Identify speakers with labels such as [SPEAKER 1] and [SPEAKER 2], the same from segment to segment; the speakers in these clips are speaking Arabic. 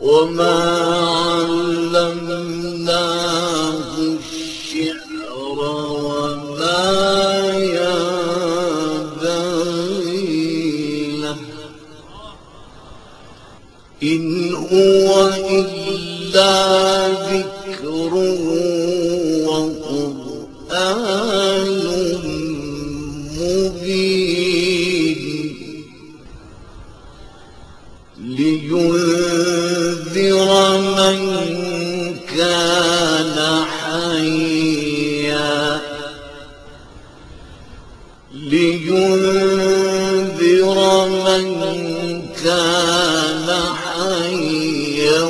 [SPEAKER 1] وما علمناه الشعر وما ينبغي له. إن هو إلا كان حيا لينذر من كان حيا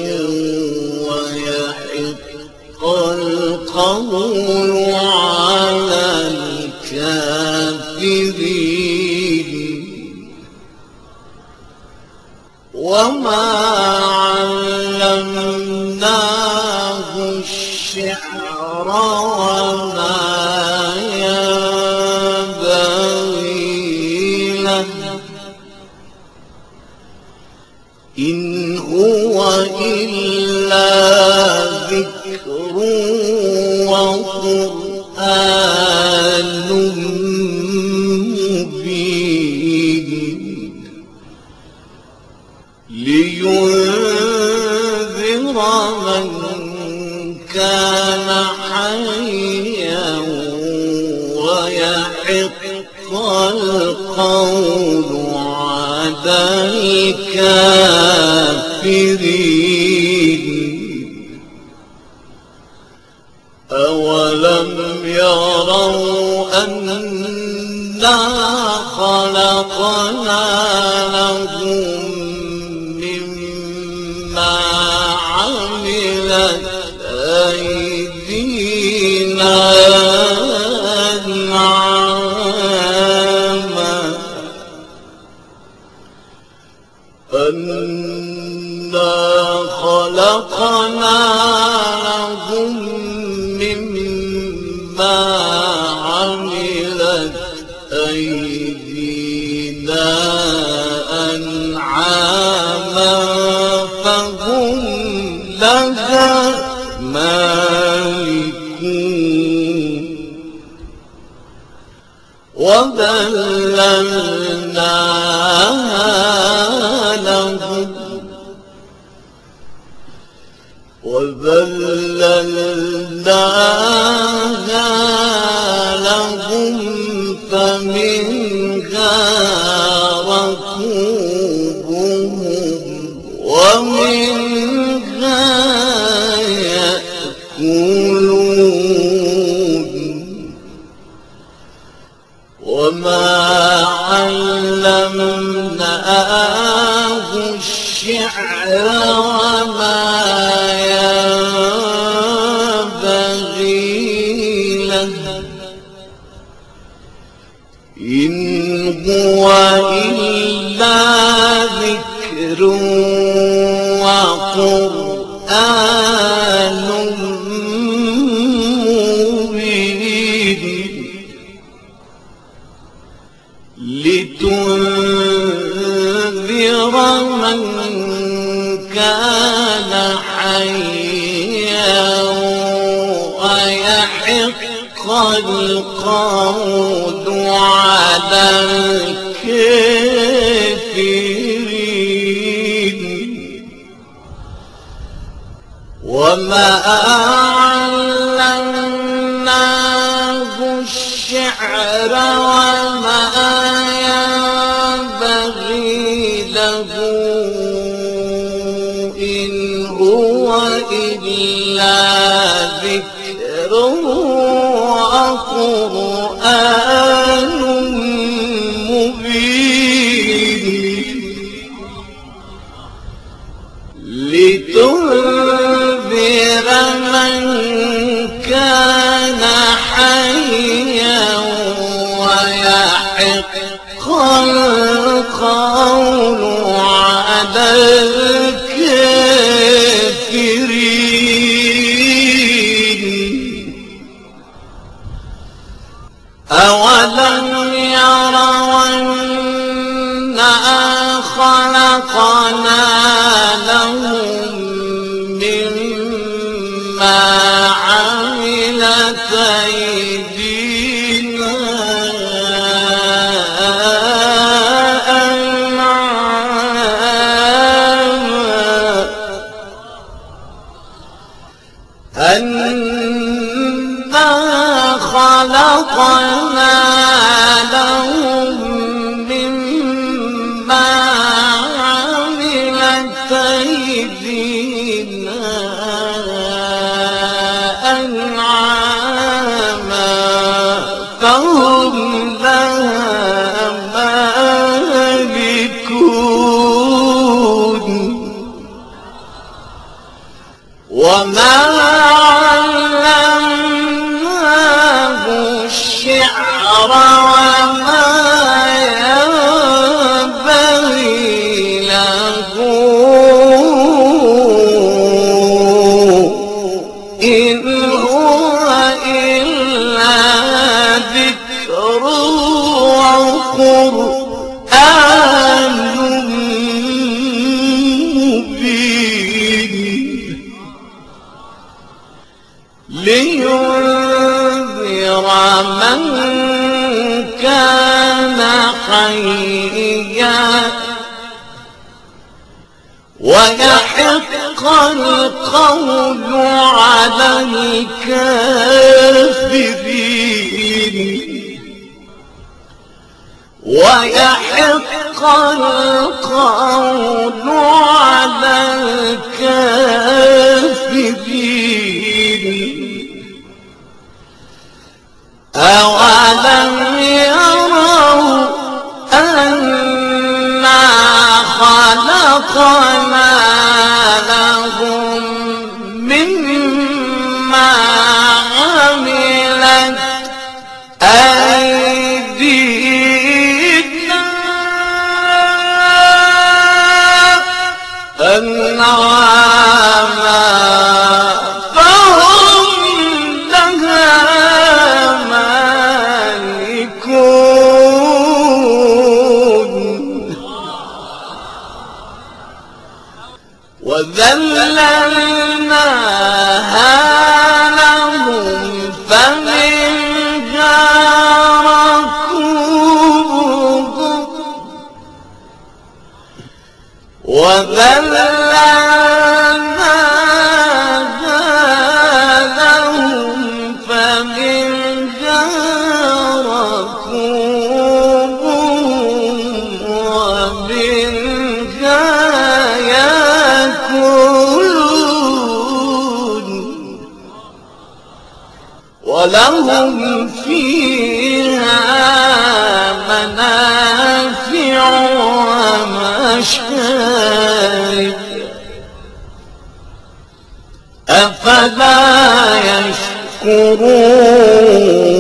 [SPEAKER 1] ويحق القول القول على الكافرين أولم يروا أنا خلقنا لهم أنا خلقنا لهم مما عملت أيدينا أنعاما فهم لها مالكون وذللناها وذللناها لهم فمنها ركوبهم ومنها يأكلون إن هو إلا ذكر وقرآن مبين لتنذر من كان حيا القول على الكافرين. وما علمناه الشعر وما ينبغي له إن هو إلا لتنذر مما عملت أيدينا أنعاما أنا خلقناك الشعر وما ينبغي له إن هو إلا ذكر وقرآن ويحق القول على الكافرين. ويحق القول على الكافرين. ولهم فيها منافع ومشارب أفلا يشكرون